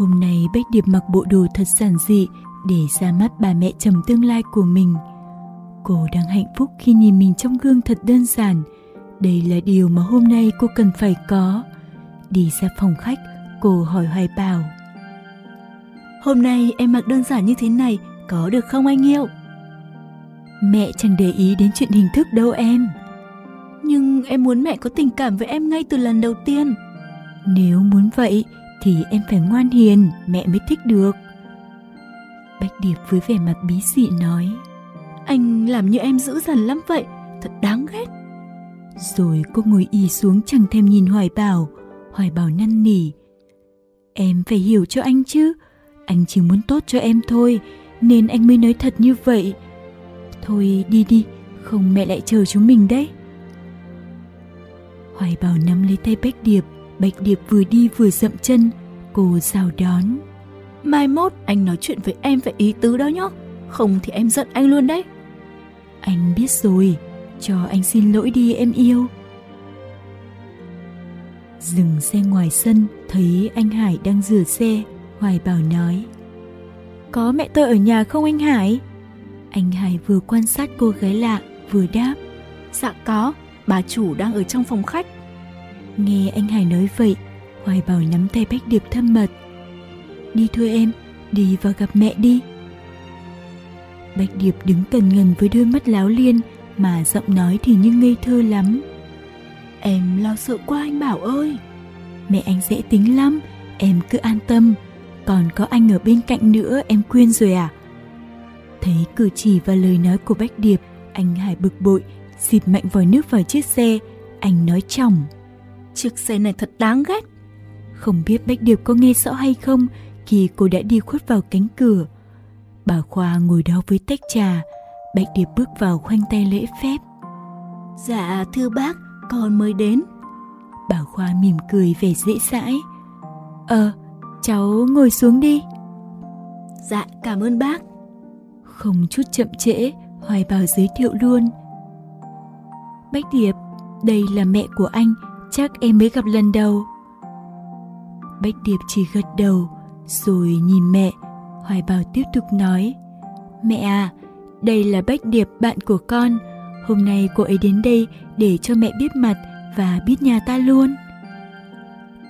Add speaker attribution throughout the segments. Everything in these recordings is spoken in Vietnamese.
Speaker 1: Hôm nay Bách Điệp mặc bộ đồ thật giản dị để ra mắt bà mẹ chồng tương lai của mình. Cô đang hạnh phúc khi nhìn mình trong gương thật đơn giản. Đây là điều mà hôm nay cô cần phải có. Đi ra phòng khách, cô hỏi Hoài Bảo.
Speaker 2: Hôm nay em mặc đơn giản như thế này, có được không anh yêu?
Speaker 1: Mẹ chẳng để ý đến chuyện hình thức đâu em.
Speaker 2: Nhưng em muốn mẹ có tình cảm với em ngay từ lần đầu tiên.
Speaker 1: Nếu muốn vậy thì em phải ngoan hiền, mẹ mới thích được. Bách Điệp với vẻ mặt bí dị nói.
Speaker 2: Anh làm như em dữ dằn lắm vậy, thật đáng ghét.
Speaker 1: Rồi cô ngồi y xuống chẳng thèm nhìn Hoài Bảo. Hoài Bảo năn nỉ. Em phải hiểu cho anh chứ. Anh chỉ muốn tốt cho em thôi, nên anh mới nói thật như vậy. Thôi đi đi, không mẹ lại chờ chúng mình đấy. Hoài Bảo nắm lấy tay Bách Điệp, Bạch Điệp vừa đi vừa dậm chân, cô chào đón.
Speaker 2: Mai mốt anh nói chuyện với em phải ý tứ đó nhé, không thì em giận anh luôn đấy.
Speaker 1: Anh biết rồi, cho anh xin lỗi đi em yêu. Dừng xe ngoài sân, thấy anh Hải đang rửa xe, Hoài Bảo nói. Có mẹ tôi ở nhà không anh Hải? Anh Hải vừa quan sát cô gái lạ, vừa đáp.
Speaker 2: Dạ có, bà chủ đang ở trong phòng khách.
Speaker 1: Nghe anh Hải nói vậy, Hoài Bảo nắm tay Bách Điệp thâm mật. Đi thôi em, đi vào gặp mẹ đi. Bách Điệp đứng cần ngần với đôi mắt láo liên mà giọng nói thì như ngây thơ lắm.
Speaker 2: Em lo sợ quá anh Bảo ơi.
Speaker 1: Mẹ anh dễ tính lắm, em cứ an tâm. Còn có anh ở bên cạnh nữa em quên rồi à? Thấy cử chỉ và lời nói của Bách Điệp, anh Hải bực bội, xịt mạnh vòi nước vào chiếc xe. Anh nói chồng.
Speaker 2: Chiếc xe này thật đáng ghét.
Speaker 1: Không biết Bách Điệp có nghe rõ hay không khi cô đã đi khuất vào cánh cửa. Bà Khoa ngồi đó với tách trà. Bạch Điệp bước vào khoanh tay lễ phép.
Speaker 2: Dạ thưa bác, con mới đến.
Speaker 1: Bà Khoa mỉm cười vẻ dễ dãi. Ờ, cháu ngồi xuống đi.
Speaker 2: Dạ, cảm ơn bác.
Speaker 1: Không chút chậm trễ, Hoài Bảo giới thiệu luôn. Bách Điệp, đây là mẹ của anh, chắc em mới gặp lần đầu. Bách Điệp chỉ gật đầu, rồi nhìn mẹ, Hoài Bảo tiếp tục nói. Mẹ à, đây là Bách Điệp bạn của con. Hôm nay cô ấy đến đây để cho mẹ biết mặt và biết nhà ta luôn.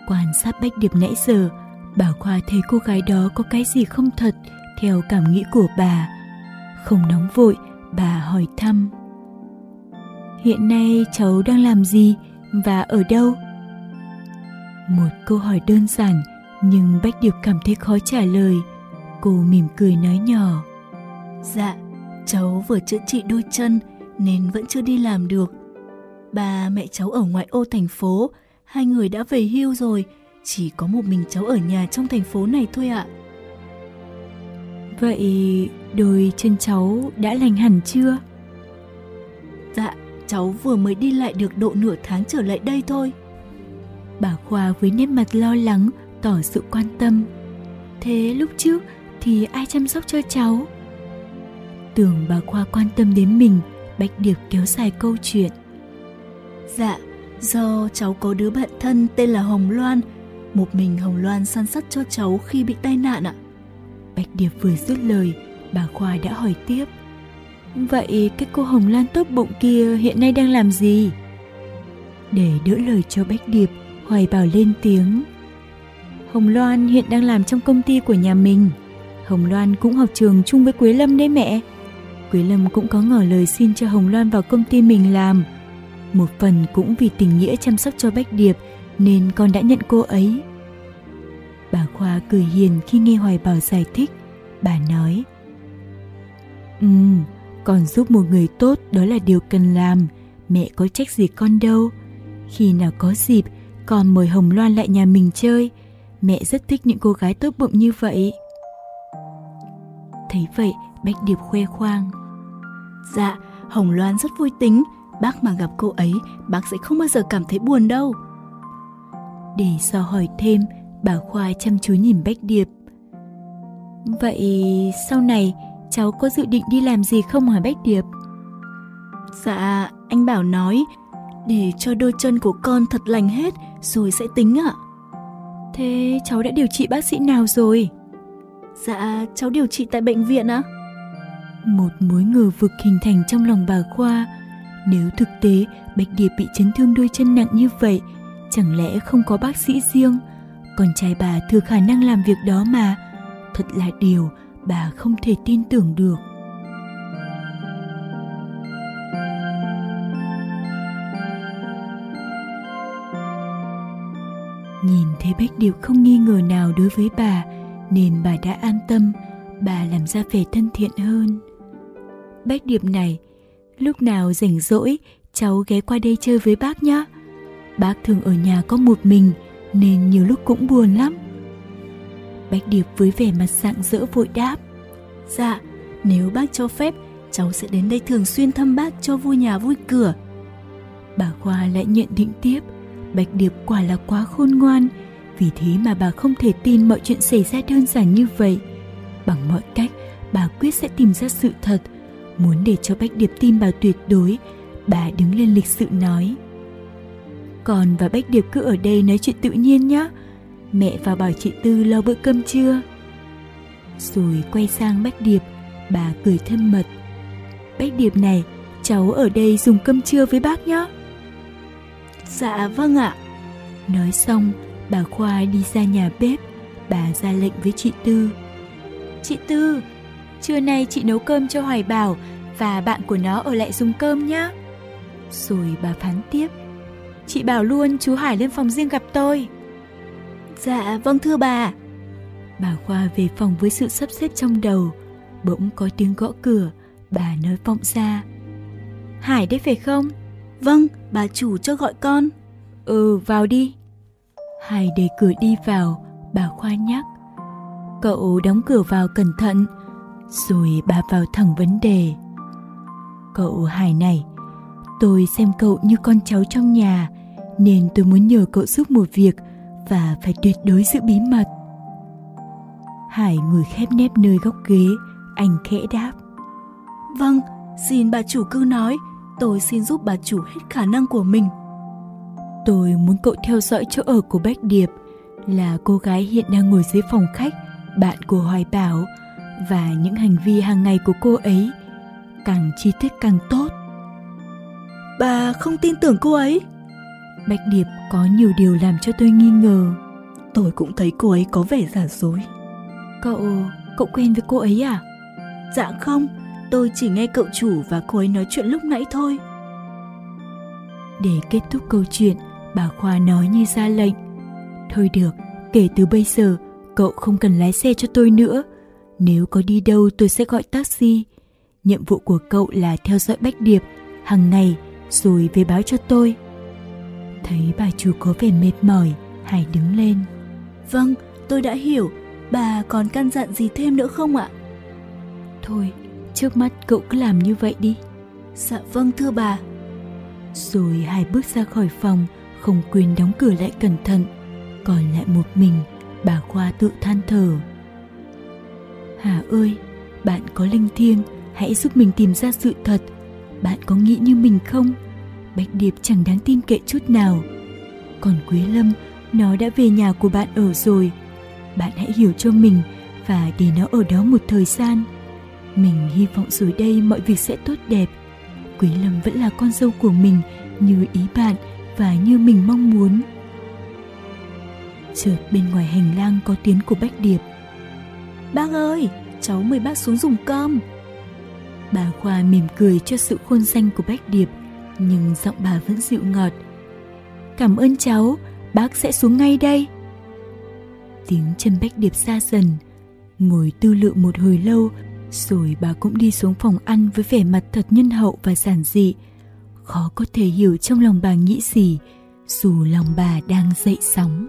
Speaker 1: Quan sát Bách Điệp nãy giờ, bà Khoa thấy cô gái đó có cái gì không thật theo cảm nghĩ của bà. Không nóng vội, bà hỏi thăm. Hiện nay cháu đang làm gì và ở đâu? Một câu hỏi đơn giản nhưng Bách Điệp cảm thấy khó trả lời. Cô mỉm cười nói nhỏ.
Speaker 2: Dạ, cháu vừa chữa trị đôi chân nên vẫn chưa đi làm được. Ba mẹ cháu ở ngoại ô thành phố, hai người đã về hưu rồi, chỉ có một mình cháu ở nhà trong thành phố này thôi ạ.
Speaker 1: Vậy đôi chân cháu đã lành hẳn chưa?
Speaker 2: Cháu vừa mới đi lại được độ nửa tháng trở lại đây thôi.
Speaker 1: Bà Khoa với nét mặt lo lắng tỏ sự quan tâm. Thế lúc trước thì ai chăm sóc cho cháu? Tưởng bà Khoa quan tâm đến mình, Bạch Điệp kéo dài câu chuyện.
Speaker 2: Dạ, do cháu có đứa bạn thân tên là Hồng Loan, một mình Hồng Loan săn sắt cho cháu khi bị tai nạn ạ.
Speaker 1: Bạch Điệp vừa dứt lời, bà Khoa đã hỏi tiếp. Vậy cái cô Hồng Loan tốt bụng kia hiện nay đang làm gì? Để đỡ lời cho Bách Điệp, Hoài Bảo lên tiếng. Hồng Loan hiện đang làm trong công ty của nhà mình. Hồng Loan cũng học trường chung với Quế Lâm đấy mẹ. Quế Lâm cũng có ngỏ lời xin cho Hồng Loan vào công ty mình làm. Một phần cũng vì tình nghĩa chăm sóc cho Bách Điệp nên con đã nhận cô ấy. Bà Khoa cười hiền khi nghe Hoài Bảo giải thích. Bà nói Ừ, còn giúp một người tốt đó là điều cần làm. mẹ có trách gì con đâu. Khi nào có dịp, con mời Hồng Loan lại nhà mình chơi. Mẹ rất thích những cô gái tốt bụng như vậy.
Speaker 2: Thấy vậy, Bách Điệp khoe khoang. Dạ, Hồng Loan rất vui tính, bác mà gặp cô ấy, bác sẽ không bao giờ cảm thấy buồn đâu.
Speaker 1: Để do hỏi thêm, bà Khoa chăm chú nhìn Bách Điệp. Vậy sau này cháu có dự định đi làm gì không hả Bách Điệp?
Speaker 2: Dạ, anh Bảo nói để cho đôi chân của con thật lành hết rồi sẽ tính ạ.
Speaker 1: Thế cháu đã điều trị bác sĩ nào rồi?
Speaker 2: Dạ, cháu điều trị tại bệnh viện ạ.
Speaker 1: Một mối ngờ vực hình thành trong lòng bà Khoa. Nếu thực tế Bạch Điệp bị chấn thương đôi chân nặng như vậy, chẳng lẽ không có bác sĩ riêng? Con trai bà thừa khả năng làm việc đó mà. Thật là điều bà không thể tin tưởng được. Nhìn thấy Bách Điệp không nghi ngờ nào đối với bà, nên bà đã an tâm, bà làm ra vẻ thân thiện hơn. Bách Điệp này, lúc nào rảnh rỗi, cháu ghé qua đây chơi với bác nhé. Bác thường ở nhà có một mình, nên nhiều lúc cũng buồn lắm. Bách Điệp với vẻ mặt rạng rỡ vội đáp.
Speaker 2: Dạ, nếu bác cho phép, cháu sẽ đến đây thường xuyên thăm bác cho vui nhà vui cửa.
Speaker 1: Bà Khoa lại nhận định tiếp, Bạch Điệp quả là quá khôn ngoan, vì thế mà bà không thể tin mọi chuyện xảy ra đơn giản như vậy. Bằng mọi cách, bà quyết sẽ tìm ra sự thật. Muốn để cho Bách Điệp tin bà tuyệt đối, bà đứng lên lịch sự nói. Còn và Bách Điệp cứ ở đây nói chuyện tự nhiên nhé. Mẹ vào bảo chị Tư lo bữa cơm trưa. Rồi quay sang Bách Điệp, bà cười thân mật. Bách Điệp này, cháu ở đây dùng cơm trưa với bác nhé.
Speaker 2: Dạ vâng ạ.
Speaker 1: Nói xong, bà Khoa đi ra nhà bếp, bà ra lệnh với chị Tư. Chị Tư, trưa nay chị nấu cơm cho Hoài Bảo và bạn của nó ở lại dùng cơm nhé. Rồi bà phán tiếp. Chị bảo luôn chú Hải lên phòng riêng gặp tôi.
Speaker 2: Dạ vâng thưa bà.
Speaker 1: Bà Khoa về phòng với sự sắp xếp trong đầu. Bỗng có tiếng gõ cửa, bà nói vọng ra. Hải đấy phải không?
Speaker 2: Vâng, bà chủ cho gọi con.
Speaker 1: Ừ, vào đi. Hải để cửa đi vào, bà Khoa nhắc. Cậu đóng cửa vào cẩn thận, rồi bà vào thẳng vấn đề. Cậu Hải này, tôi xem cậu như con cháu trong nhà, nên tôi muốn nhờ cậu giúp một việc và phải tuyệt đối giữ bí mật. Hải ngồi khép nép nơi góc ghế, anh khẽ đáp.
Speaker 2: Vâng, xin bà chủ cứ nói, tôi xin giúp bà chủ hết khả năng của mình.
Speaker 1: Tôi muốn cậu theo dõi chỗ ở của Bách Điệp là cô gái hiện đang ngồi dưới phòng khách, bạn của Hoài Bảo và những hành vi hàng ngày của cô ấy. Càng chi tiết càng tốt.
Speaker 2: Bà không tin tưởng cô ấy?
Speaker 1: Bạch Điệp có nhiều điều làm cho tôi nghi ngờ.
Speaker 2: Tôi cũng thấy cô ấy có vẻ giả dối.
Speaker 1: Cậu, cậu quen với cô ấy à?
Speaker 2: Dạ không, tôi chỉ nghe cậu chủ và cô ấy nói chuyện lúc nãy thôi.
Speaker 1: Để kết thúc câu chuyện, bà Khoa nói như ra lệnh. Thôi được, kể từ bây giờ, cậu không cần lái xe cho tôi nữa. Nếu có đi đâu tôi sẽ gọi taxi. Nhiệm vụ của cậu là theo dõi Bách Điệp hàng ngày rồi về báo cho tôi. Thấy bà chủ có vẻ mệt mỏi, Hải đứng lên.
Speaker 2: Vâng, tôi đã hiểu. Bà còn căn dặn gì thêm nữa không ạ?
Speaker 1: Thôi, trước mắt cậu cứ làm như vậy đi.
Speaker 2: Dạ vâng thưa bà.
Speaker 1: Rồi Hải bước ra khỏi phòng, không quên đóng cửa lại cẩn thận. Còn lại một mình, bà Khoa tự than thở. Hà ơi, bạn có linh thiêng, hãy giúp mình tìm ra sự thật. Bạn có nghĩ như mình không? Bạch Điệp chẳng đáng tin cậy chút nào. Còn Quế Lâm, nó đã về nhà của bạn ở rồi. Bạn hãy hiểu cho mình và để nó ở đó một thời gian. Mình hy vọng rồi đây mọi việc sẽ tốt đẹp. Quế Lâm vẫn là con dâu của mình như ý bạn và như mình mong muốn. Chợt bên ngoài hành lang có tiếng của Bách Điệp.
Speaker 2: Bác ơi, cháu mời bác xuống dùng cơm.
Speaker 1: Bà Khoa mỉm cười cho sự khôn danh của Bách Điệp nhưng giọng bà vẫn dịu ngọt. Cảm ơn cháu, bác sẽ xuống ngay đây. Tiếng chân Bách Điệp xa dần, ngồi tư lự một hồi lâu, rồi bà cũng đi xuống phòng ăn với vẻ mặt thật nhân hậu và giản dị. khó có thể hiểu trong lòng bà nghĩ gì dù lòng bà đang dậy sóng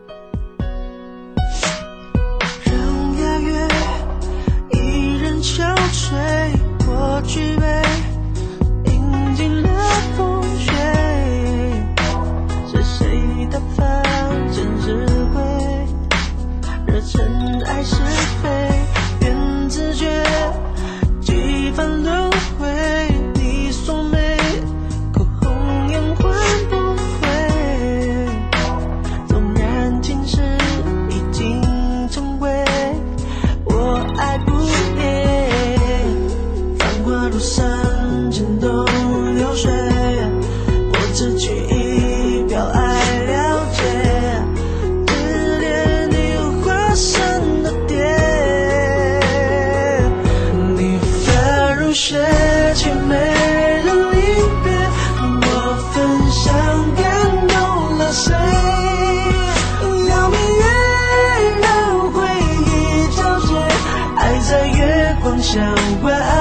Speaker 3: 想问。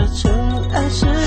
Speaker 3: 的尘埃是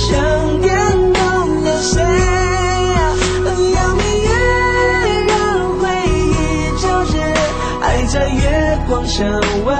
Speaker 3: 想念到了谁邀明月让回忆皎洁爱在月光下完